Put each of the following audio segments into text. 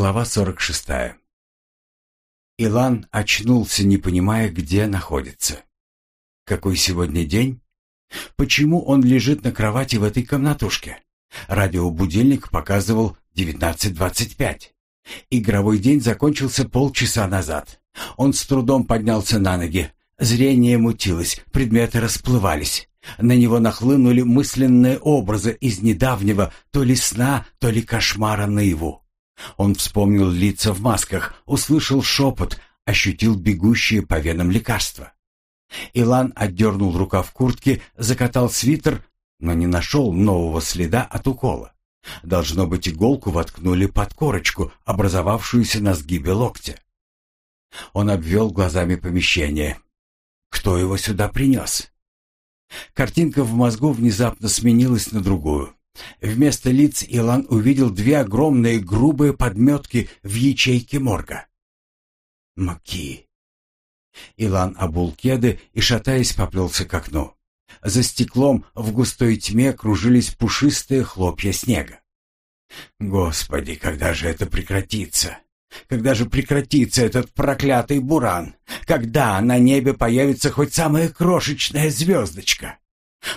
Глава 46. Илан очнулся, не понимая, где находится. Какой сегодня день? Почему он лежит на кровати в этой комнатушке? Радиобудильник показывал 19.25. Игровой день закончился полчаса назад. Он с трудом поднялся на ноги. Зрение мутилось, предметы расплывались. На него нахлынули мысленные образы из недавнего то ли сна, то ли кошмара наяву. Он вспомнил лица в масках, услышал шепот, ощутил бегущие по венам лекарства. Илан отдернул рукав куртки, закатал свитер, но не нашел нового следа от укола. Должно быть, иголку воткнули под корочку, образовавшуюся на сгибе локтя. Он обвел глазами помещение. Кто его сюда принес? Картинка в мозгу внезапно сменилась на другую. Вместо лиц Илан увидел две огромные грубые подметки в ячейке морга. Маки. Илан обул кеды и, шатаясь, поплелся к окну. За стеклом в густой тьме кружились пушистые хлопья снега. Господи, когда же это прекратится? Когда же прекратится этот проклятый буран? Когда на небе появится хоть самая крошечная звездочка?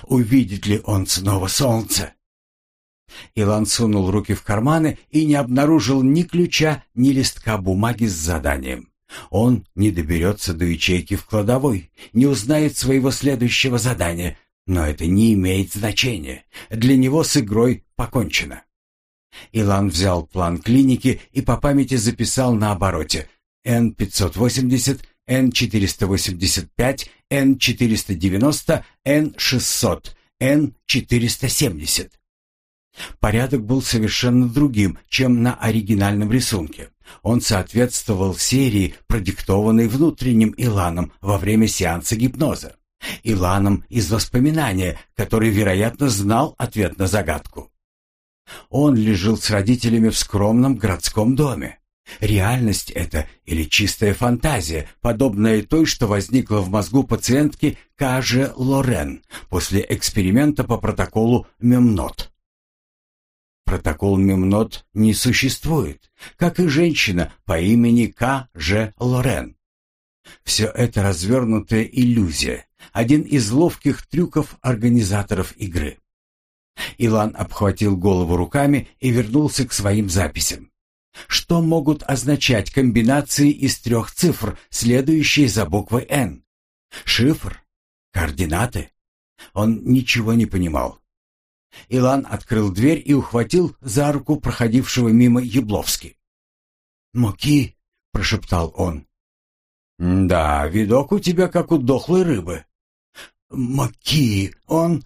Увидит ли он снова солнце? Илан сунул руки в карманы и не обнаружил ни ключа, ни листка бумаги с заданием. Он не доберется до ячейки в кладовой, не узнает своего следующего задания, но это не имеет значения. Для него с игрой покончено. Илан взял план клиники и по памяти записал на обороте N580, N485, N490, N600, N470. Порядок был совершенно другим, чем на оригинальном рисунке. Он соответствовал серии, продиктованной внутренним Иланом во время сеанса гипноза. Иланом из воспоминания, который, вероятно, знал ответ на загадку. Он лежал с родителями в скромном городском доме. Реальность это или чистая фантазия, подобная той, что возникла в мозгу пациентки Каже Лорен после эксперимента по протоколу Мемнот. Протокол Мемнот не существует, как и женщина по имени К. Ж. Лорен. Все это развернутая иллюзия, один из ловких трюков организаторов игры. Илан обхватил голову руками и вернулся к своим записям. Что могут означать комбинации из трех цифр, следующие за буквой «Н»? Шифр? Координаты? Он ничего не понимал. Илан открыл дверь и ухватил за руку проходившего мимо Ябловски. «Моки!» — прошептал он. «Да, видок у тебя как у дохлой рыбы». «Моки! Он...»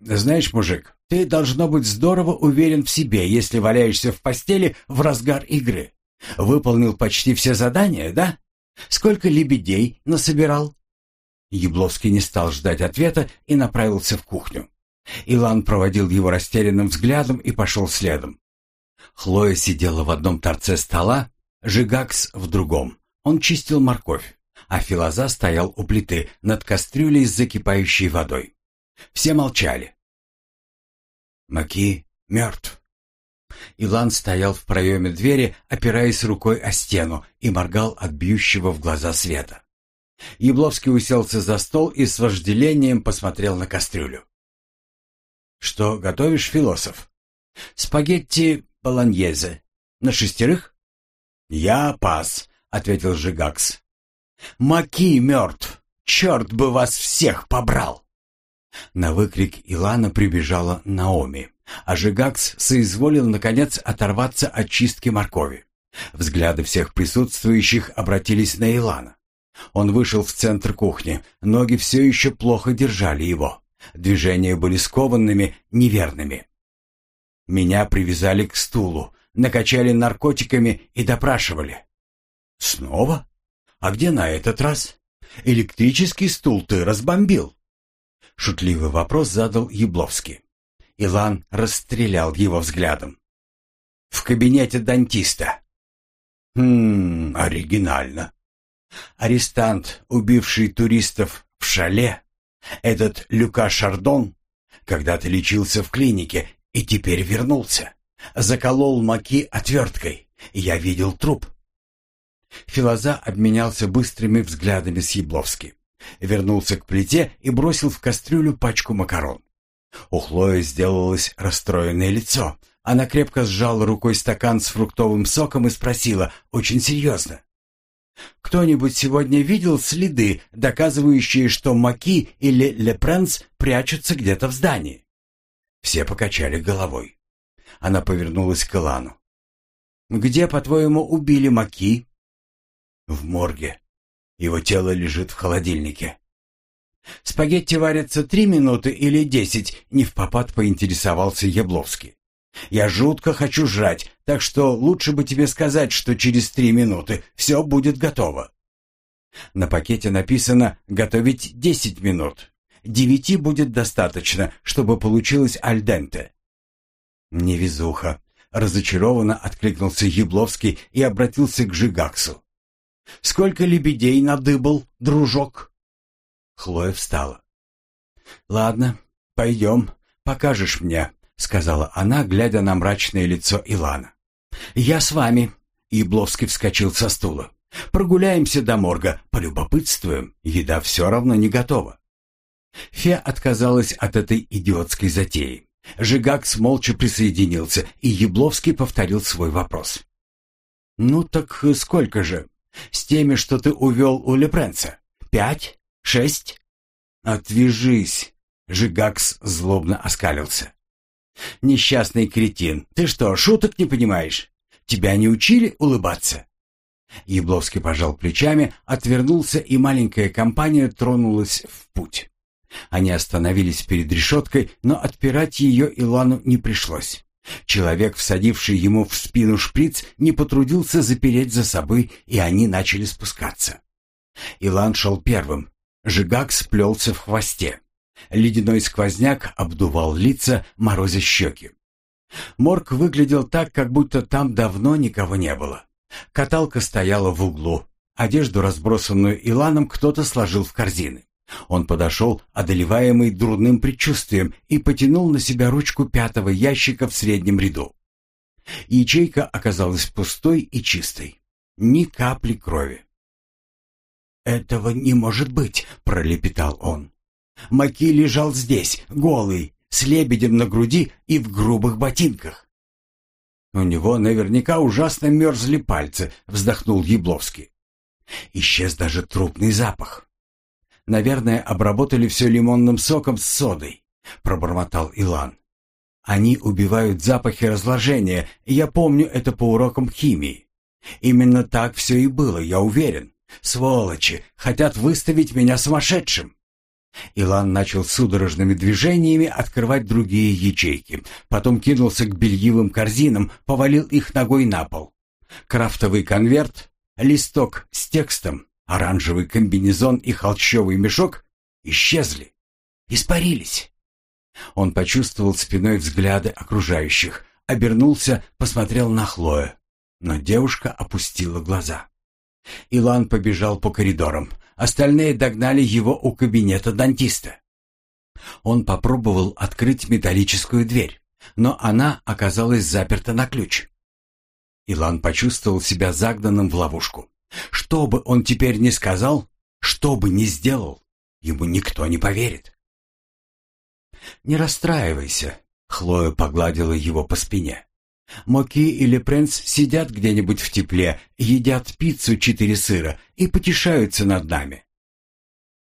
«Знаешь, мужик, ты должно быть здорово уверен в себе, если валяешься в постели в разгар игры. Выполнил почти все задания, да? Сколько лебедей насобирал?» Ябловский не стал ждать ответа и направился в кухню. Илан проводил его растерянным взглядом и пошел следом. Хлоя сидела в одном торце стола, Жигакс в другом. Он чистил морковь, а Филоза стоял у плиты над кастрюлей с закипающей водой. Все молчали. Маки мертв. Илан стоял в проеме двери, опираясь рукой о стену и моргал от бьющего в глаза света. Ябловский уселся за стол и с вожделением посмотрел на кастрюлю. Что готовишь, философ? Спагетти болоньезе. На шестерых? Я пас, ответил Жигакс. Маки мертв. Черт бы вас всех побрал. На выкрик Илана прибежала Наоми, а Жигакс соизволил, наконец, оторваться от чистки моркови. Взгляды всех присутствующих обратились на Илана. Он вышел в центр кухни, ноги все еще плохо держали его. Движения были скованными, неверными. Меня привязали к стулу, накачали наркотиками и допрашивали. Снова? А где на этот раз? Электрический стул ты разбомбил. Шутливый вопрос задал Ябловский. Илан расстрелял его взглядом. В кабинете дантиста. Хм, оригинально. Арестант, убивший туристов в шале, этот Люка Шардон когда-то лечился в клинике и теперь вернулся. Заколол маки отверткой Я видел труп». Филоза обменялся быстрыми взглядами с Ябловски. Вернулся к плите и бросил в кастрюлю пачку макарон. У Хлои сделалось расстроенное лицо. Она крепко сжала рукой стакан с фруктовым соком и спросила очень серьезно. «Кто-нибудь сегодня видел следы, доказывающие, что Маки или Лепренс прячутся где-то в здании?» Все покачали головой. Она повернулась к Илану. «Где, по-твоему, убили Маки?» «В морге. Его тело лежит в холодильнике». «Спагетти варятся три минуты или десять?» — не в попад поинтересовался Ябловский. «Я жутко хочу жрать, так что лучше бы тебе сказать, что через три минуты все будет готово». На пакете написано «готовить десять минут». Девяти будет достаточно, чтобы получилось альденте. «Невезуха», — разочарованно откликнулся Ябловский и обратился к Жигаксу. «Сколько лебедей надыбал, дружок?» Хлоя встала. «Ладно, пойдем, покажешь мне», — сказала она, глядя на мрачное лицо Илана. «Я с вами», — Ябловский вскочил со стула. «Прогуляемся до морга, полюбопытствуем, еда все равно не готова». Фе отказалась от этой идиотской затеи. Жигакс молча присоединился, и Ябловский повторил свой вопрос. «Ну так сколько же? С теми, что ты увел у Лепренца? Пять? Шесть?» «Отвяжись!» — Жигакс злобно оскалился. «Несчастный кретин, ты что, шуток не понимаешь? Тебя не учили улыбаться?» Ябловский пожал плечами, отвернулся, и маленькая компания тронулась в путь. Они остановились перед решеткой, но отпирать ее Илану не пришлось. Человек, всадивший ему в спину шприц, не потрудился запереть за собой, и они начали спускаться. Илан шел первым. Жигак сплелся в хвосте. Ледяной сквозняк обдувал лица, морозя щеки. Морг выглядел так, как будто там давно никого не было. Каталка стояла в углу. Одежду, разбросанную Иланом, кто-то сложил в корзины. Он подошел, одолеваемый дурным предчувствием, и потянул на себя ручку пятого ящика в среднем ряду. Ячейка оказалась пустой и чистой. Ни капли крови. «Этого не может быть!» — пролепетал он. Маки лежал здесь, голый, с лебедем на груди и в грубых ботинках. «У него наверняка ужасно мерзли пальцы», — вздохнул Ябловский. Исчез даже трупный запах. Наверное, обработали все лимонным соком с содой», — пробормотал Илан. «Они убивают запахи разложения, я помню это по урокам химии. Именно так все и было, я уверен. Сволочи, хотят выставить меня сумасшедшим». Илан начал судорожными движениями открывать другие ячейки. Потом кинулся к бельевым корзинам, повалил их ногой на пол. Крафтовый конверт, листок с текстом, Оранжевый комбинезон и холщовый мешок исчезли, испарились. Он почувствовал спиной взгляды окружающих, обернулся, посмотрел на Хлою, но девушка опустила глаза. Илан побежал по коридорам, остальные догнали его у кабинета дантиста. Он попробовал открыть металлическую дверь, но она оказалась заперта на ключ. Илан почувствовал себя загнанным в ловушку. Что бы он теперь ни сказал, что бы ни сделал, ему никто не поверит. «Не расстраивайся», — Хлоя погладила его по спине. «Моки или Принц сидят где-нибудь в тепле, едят пиццу четыре сыра и потешаются над нами».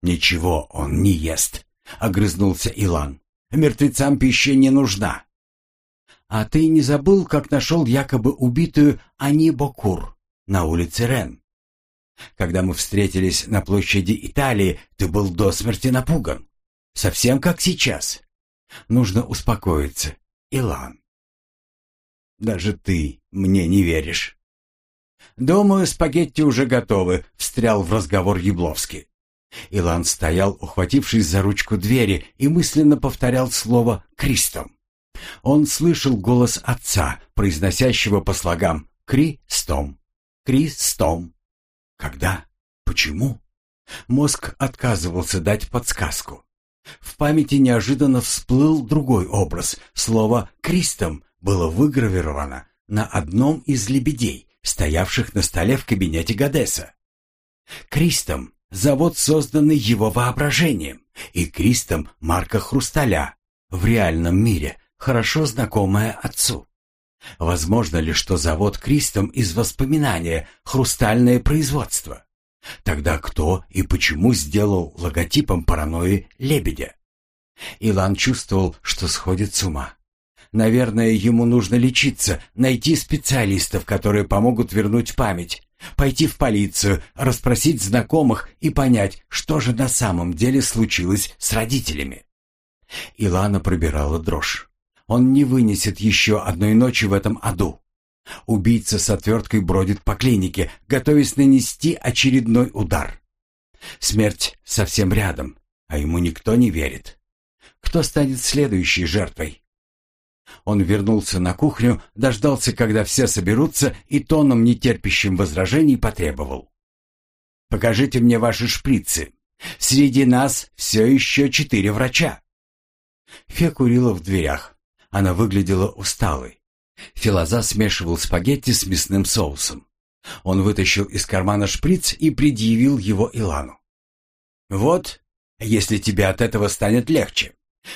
«Ничего он не ест», — огрызнулся Илан. «Мертвецам пища не нужна». «А ты не забыл, как нашел якобы убитую Ани Бокур на улице Рен?» Когда мы встретились на площади Италии, ты был до смерти напуган. Совсем как сейчас. Нужно успокоиться, Илан. Даже ты мне не веришь. Думаю, спагетти уже готовы, встрял в разговор Ябловский. Илан стоял, ухватившись за ручку двери, и мысленно повторял слово «Кристом». Он слышал голос отца, произносящего по слогам «Кристом, Кристом». Когда? Почему? Мозг отказывался дать подсказку. В памяти неожиданно всплыл другой образ. Слово «кристом» было выгравировано на одном из лебедей, стоявших на столе в кабинете Гадеса. Кристом — завод, созданный его воображением, и Кристом — марка хрусталя, в реальном мире, хорошо знакомая отцу. Возможно ли, что завод Кристом из воспоминания хрустальное производство? Тогда кто и почему сделал логотипом паранойи лебедя? Илан чувствовал, что сходит с ума. Наверное, ему нужно лечиться, найти специалистов, которые помогут вернуть память, пойти в полицию, расспросить знакомых и понять, что же на самом деле случилось с родителями. Илана пробирала дрожь. Он не вынесет еще одной ночи в этом аду. Убийца с отверткой бродит по клинике, готовясь нанести очередной удар. Смерть совсем рядом, а ему никто не верит. Кто станет следующей жертвой? Он вернулся на кухню, дождался, когда все соберутся, и тоном, нетерпящим возражений, потребовал. «Покажите мне ваши шприцы. Среди нас все еще четыре врача». Фе курила в дверях. Она выглядела усталой. Филоза смешивал спагетти с мясным соусом. Он вытащил из кармана шприц и предъявил его Илану. «Вот, если тебе от этого станет легче.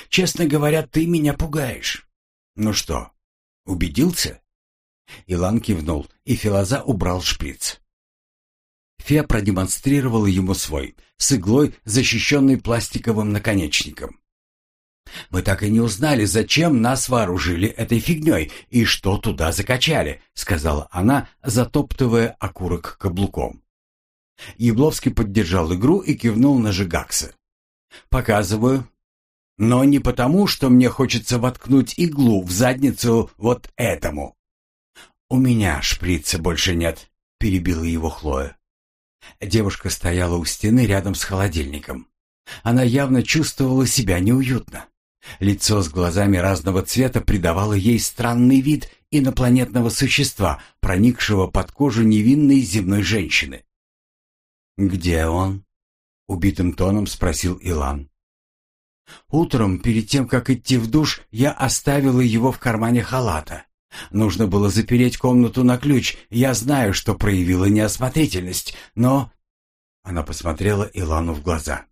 Честно говоря, ты меня пугаешь. Ну что, убедился?» Илан кивнул, и Филоза убрал шприц. Фе продемонстрировал ему свой, с иглой, защищенный пластиковым наконечником. «Мы так и не узнали, зачем нас вооружили этой фигней и что туда закачали», сказала она, затоптывая окурок каблуком. Ябловский поддержал игру и кивнул на Жигакса. «Показываю. Но не потому, что мне хочется воткнуть иглу в задницу вот этому». «У меня шприца больше нет», — перебила его Хлоя. Девушка стояла у стены рядом с холодильником. Она явно чувствовала себя неуютно. Лицо с глазами разного цвета придавало ей странный вид инопланетного существа, проникшего под кожу невинной земной женщины. «Где он?» — убитым тоном спросил Илан. «Утром, перед тем, как идти в душ, я оставила его в кармане халата. Нужно было запереть комнату на ключ. Я знаю, что проявила неосмотрительность, но...» Она посмотрела Илану в глаза.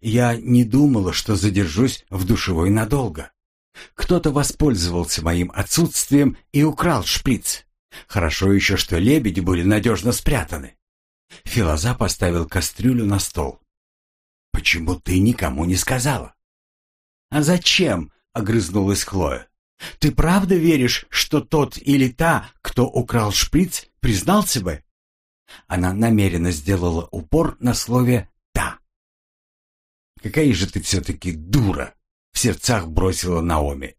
Я не думала, что задержусь в душевой надолго. Кто-то воспользовался моим отсутствием и украл шприц. Хорошо еще, что лебеди были надежно спрятаны. Филоза поставил кастрюлю на стол. «Почему ты никому не сказала?» «А зачем?» — огрызнулась Хлоя. «Ты правда веришь, что тот или та, кто украл шприц, признался бы?» Она намеренно сделала упор на слове «Какая же ты все-таки дура!» — в сердцах бросила Наоми.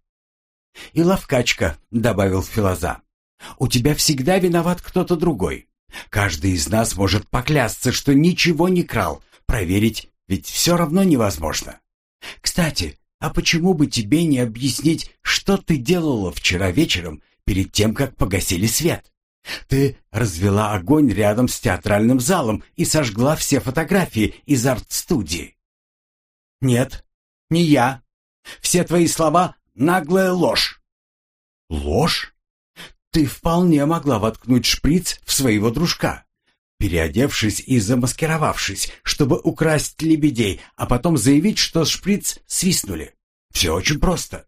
«И ловкачка», — добавил Филоза. «У тебя всегда виноват кто-то другой. Каждый из нас может поклясться, что ничего не крал. Проверить ведь все равно невозможно. Кстати, а почему бы тебе не объяснить, что ты делала вчера вечером перед тем, как погасили свет? Ты развела огонь рядом с театральным залом и сожгла все фотографии из арт-студии. «Нет, не я. Все твои слова — наглая ложь». «Ложь? Ты вполне могла воткнуть шприц в своего дружка, переодевшись и замаскировавшись, чтобы украсть лебедей, а потом заявить, что шприц свистнули. Все очень просто».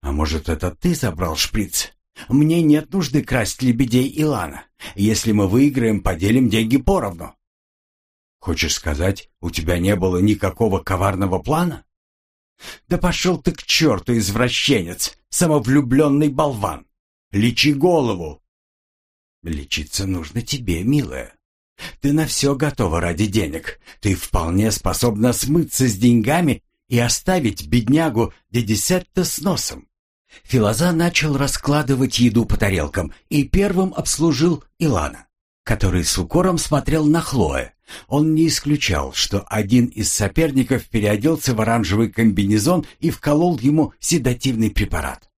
«А может, это ты забрал шприц?» «Мне нет нужды красть лебедей Илана. Если мы выиграем, поделим деньги поровну». Хочешь сказать, у тебя не было никакого коварного плана? Да пошел ты к черту, извращенец, самовлюбленный болван! Лечи голову! Лечиться нужно тебе, милая. Ты на все готова ради денег. Ты вполне способна смыться с деньгами и оставить беднягу Дедисетта с носом. Филоза начал раскладывать еду по тарелкам и первым обслужил Илана который с укором смотрел на Хлоэ. Он не исключал, что один из соперников переоделся в оранжевый комбинезон и вколол ему седативный препарат.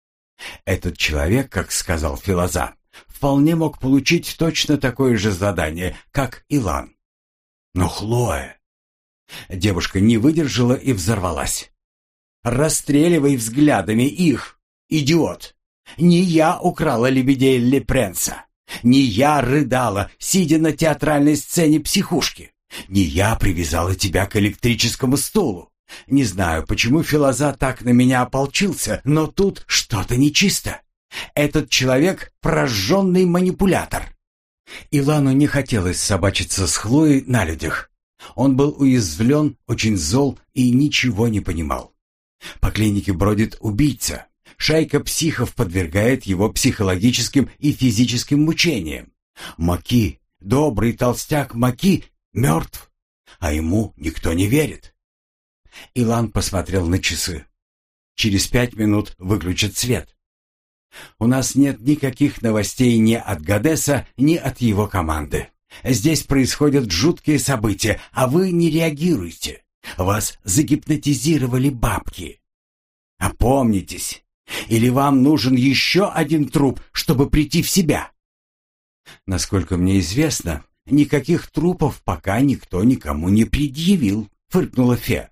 Этот человек, как сказал Филоза, вполне мог получить точно такое же задание, как Илан. Но Хлоэ... Девушка не выдержала и взорвалась. «Расстреливай взглядами их, идиот! Не я украла лебедей Лепренса. Не я рыдала, сидя на театральной сцене психушки. Не я привязала тебя к электрическому стулу. Не знаю, почему Филоза так на меня ополчился, но тут что-то нечисто. Этот человек — прожженный манипулятор. Илану не хотелось собачиться с Хлоей на людях. Он был уязвлен, очень зол и ничего не понимал. По клинике бродит убийца. Шайка психов подвергает его психологическим и физическим мучениям. Маки, добрый толстяк Маки, мертв, а ему никто не верит. Илан посмотрел на часы. Через пять минут выключат свет. У нас нет никаких новостей ни от Гадеса, ни от его команды. Здесь происходят жуткие события, а вы не реагируете. Вас загипнотизировали бабки. Опомнитесь. Или вам нужен еще один труп, чтобы прийти в себя? Насколько мне известно, никаких трупов пока никто никому не предъявил, фыркнула Фе.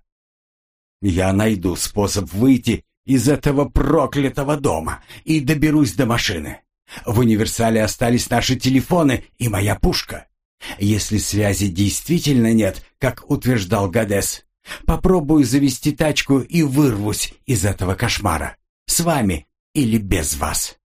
Я найду способ выйти из этого проклятого дома и доберусь до машины. В универсале остались наши телефоны и моя пушка. Если связи действительно нет, как утверждал Гадес, попробую завести тачку и вырвусь из этого кошмара. С вами или без вас.